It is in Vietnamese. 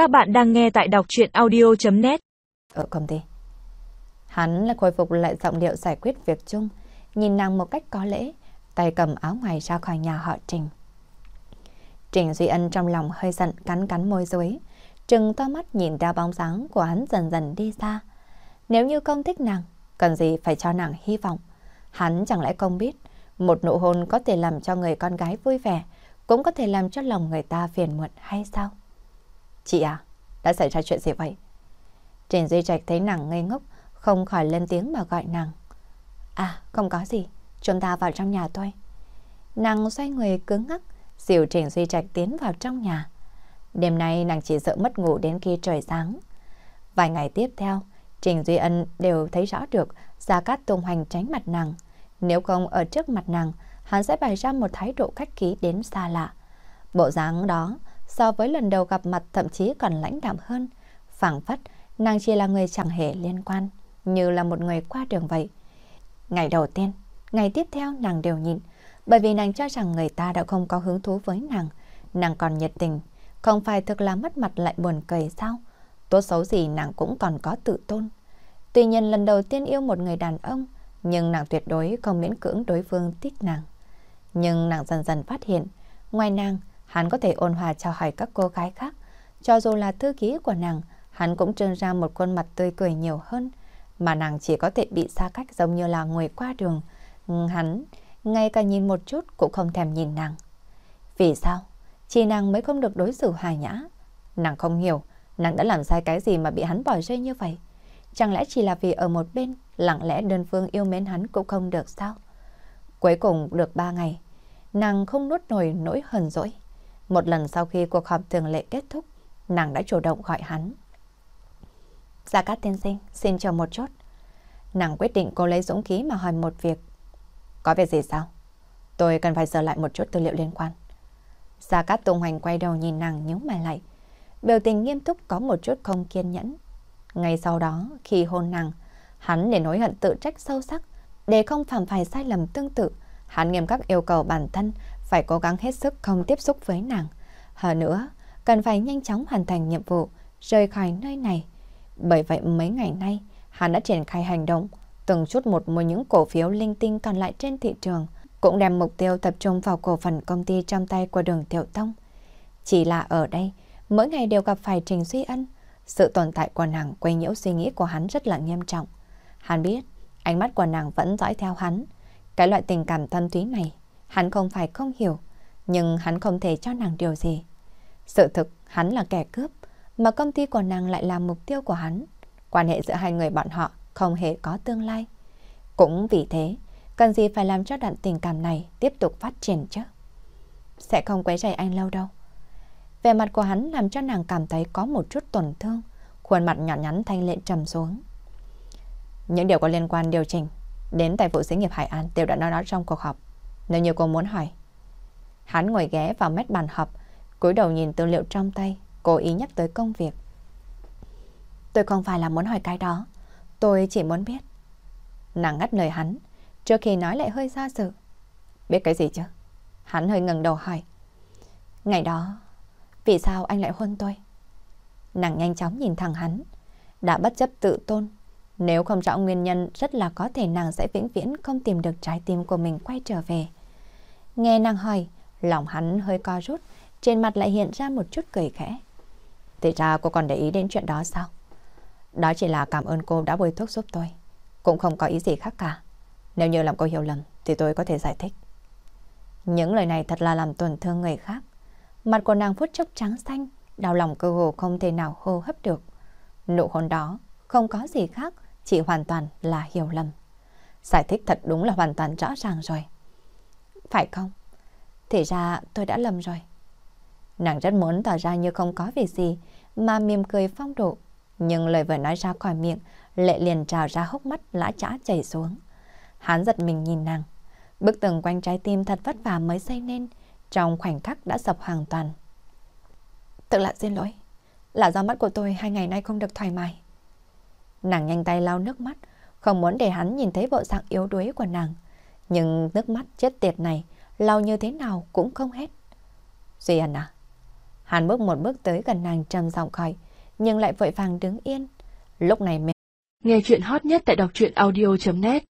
Các bạn đang nghe tại đọc chuyện audio.net Ở công ty. Hắn là khôi phục lại giọng điệu giải quyết việc chung, Nhìn nàng một cách có lễ, Tay cầm áo ngoài ra khỏi nhà họ Trình. Trình Duy Ân trong lòng hơi giận cắn cắn môi dưới, Trừng to mắt nhìn ra bóng dáng của hắn dần dần đi xa. Nếu như không thích nàng, Cần gì phải cho nàng hy vọng? Hắn chẳng lẽ không biết, Một nụ hôn có thể làm cho người con gái vui vẻ, Cũng có thể làm cho lòng người ta phiền muộn hay sao? Chị à, đã xảy ra chuyện gì vậy? Trình Duy Trạch thấy nàng ngây ngốc, không khỏi lên tiếng mà gọi nàng. À, không có gì, chúng ta vào trong nhà thôi. Nàng xoay người cứng ngắc, dìu Trình Duy Trạch tiến vào trong nhà. Đêm nay nàng chỉ sợ mất ngủ đến khi trời sáng. Vài ngày tiếp theo, Trình Duy Ân đều thấy rõ được Gia Cát tung hoành tránh mặt nàng. Nếu không ở trước mặt nàng, hắn sẽ bày ra một thái độ khách khí đến xa lạ. Bộ dáng đó so với lần đầu gặp mặt thậm chí còn lãnh đạm hơn. phảng phất, nàng chỉ là người chẳng hề liên quan, như là một người qua đường vậy. Ngày đầu tiên, ngày tiếp theo nàng đều nhịn, bởi vì nàng cho rằng người ta đã không có hứng thú với nàng. Nàng còn nhiệt tình, không phải thực là mất mặt lại buồn cười sao? Tốt xấu gì nàng cũng còn có tự tôn. Tuy nhiên lần đầu tiên yêu một người đàn ông, nhưng nàng tuyệt đối không miễn cưỡng đối phương thích nàng. Nhưng nàng dần dần phát hiện, ngoài nàng, hắn có thể ôn hòa chào hỏi các cô gái khác. Cho dù là thư ký của nàng, hắn cũng trưng ra một khuôn mặt tươi cười nhiều hơn, mà nàng chỉ có thể bị xa cách giống như là người qua đường. Ừ, hắn, ngay cả nhìn một chút cũng không thèm nhìn nàng. Vì sao? Chỉ nàng mới không được đối xử hài nhã. Nàng không hiểu, nàng đã làm sai cái gì mà bị hắn bỏ rơi như vậy. Chẳng lẽ chỉ là vì ở một bên, lặng lẽ đơn phương yêu mến hắn cũng không được sao? Cuối cùng được ba ngày, nàng không nuốt nổi nỗi hờn dỗi. Một lần sau khi cuộc họp thường lệ kết thúc, nàng đã chủ động gọi hắn. Gia Cát tiên sinh, xin chờ một chút. Nàng quyết định cô lấy dũng khí mà hỏi một việc. Có việc gì sao? Tôi cần phải sửa lại một chút tư liệu liên quan. Gia Cát Tùng Hoành quay đầu nhìn nàng nhíu mày lại. Biểu tình nghiêm túc có một chút không kiên nhẫn. Ngay sau đó, khi hôn nàng, hắn để nối hận tự trách sâu sắc. Để không phạm phải sai lầm tương tự, hắn nghiêm khắc yêu cầu bản thân phải cố gắng hết sức không tiếp xúc với nàng. Hơn nữa, cần phải nhanh chóng hoàn thành nhiệm vụ, rời khỏi nơi này. Bởi vậy mấy ngày nay, hắn đã triển khai hành động, từng chút một mua những cổ phiếu linh tinh còn lại trên thị trường, cũng đem mục tiêu tập trung vào cổ phần công ty trong tay của đường Tiểu Tông. Chỉ là ở đây, mỗi ngày đều gặp phải Trình Duy Ân, sự tồn tại của nàng quay nhiễu suy nghĩ của hắn rất là nghiêm trọng. Hắn biết, ánh mắt của nàng vẫn dõi theo hắn. Cái loại tình cảm thân túy này Hắn không phải không hiểu, nhưng hắn không thể cho nàng điều gì. Sự thực, hắn là kẻ cướp, mà công ty của nàng lại là mục tiêu của hắn. Quan hệ giữa hai người bọn họ không hề có tương lai. Cũng vì thế, cần gì phải làm cho đoạn tình cảm này tiếp tục phát triển chứ? Sẽ không quấy rầy anh lâu đâu. vẻ mặt của hắn làm cho nàng cảm thấy có một chút tổn thương, khuôn mặt nhỏ nhắn thanh lệ trầm xuống. Những điều có liên quan điều chỉnh đến tài vụ xí nghiệp Hải An đều đã nói đó trong cuộc họp. Nếu như cô muốn hỏi. Hắn ngồi ghé vào mét bàn họp, cúi đầu nhìn tư liệu trong tay, cố ý nhắc tới công việc. Tôi không phải là muốn hỏi cái đó, tôi chỉ muốn biết. Nàng ngắt lời hắn, trước khi nói lại hơi xa dự. Biết cái gì chứ? Hắn hơi ngừng đầu hỏi. Ngày đó, vì sao anh lại hôn tôi? Nàng nhanh chóng nhìn thẳng hắn, đã bất chấp tự tôn. Nếu không rõ nguyên nhân, rất là có thể nàng sẽ vĩnh viễn không tìm được trái tim của mình quay trở về. Nghe nàng hỏi, lòng hắn hơi co rút, trên mặt lại hiện ra một chút cười khẽ. Thì ra cô còn để ý đến chuyện đó sao? Đó chỉ là cảm ơn cô đã bôi thuốc giúp tôi. Cũng không có ý gì khác cả. Nếu như làm cô hiểu lầm thì tôi có thể giải thích. Những lời này thật là làm tổn thương người khác. Mặt của nàng phút chốc trắng xanh, đau lòng cơ hồ không thể nào hô hấp được. Nụ hôn đó không có gì khác, chỉ hoàn toàn là hiểu lầm. Giải thích thật đúng là hoàn toàn rõ ràng rồi. Phải không? Thì ra tôi đã lầm rồi. Nàng rất muốn tỏ ra như không có việc gì mà mỉm cười phong độ. Nhưng lời vừa nói ra khỏi miệng, lệ liền trào ra hốc mắt lã chã chảy xuống. Hắn giật mình nhìn nàng. Bức tường quanh trái tim thật vất vả mới xây nên, trong khoảnh khắc đã sập hoàn toàn. Thật là xin lỗi, là do mắt của tôi hai ngày nay không được thoải mái. Nàng nhanh tay lau nước mắt, không muốn để hắn nhìn thấy bộ dạng yếu đuối của nàng. Nhưng nước mắt chết tiệt này lau như thế nào cũng không hết. Duy Ân à? Hắn bước một bước tới gần nàng trầm giọng khỏi, nhưng lại vội vàng đứng yên. Lúc này mẹ Nghe chuyện hot nhất tại đọc truyện audio.net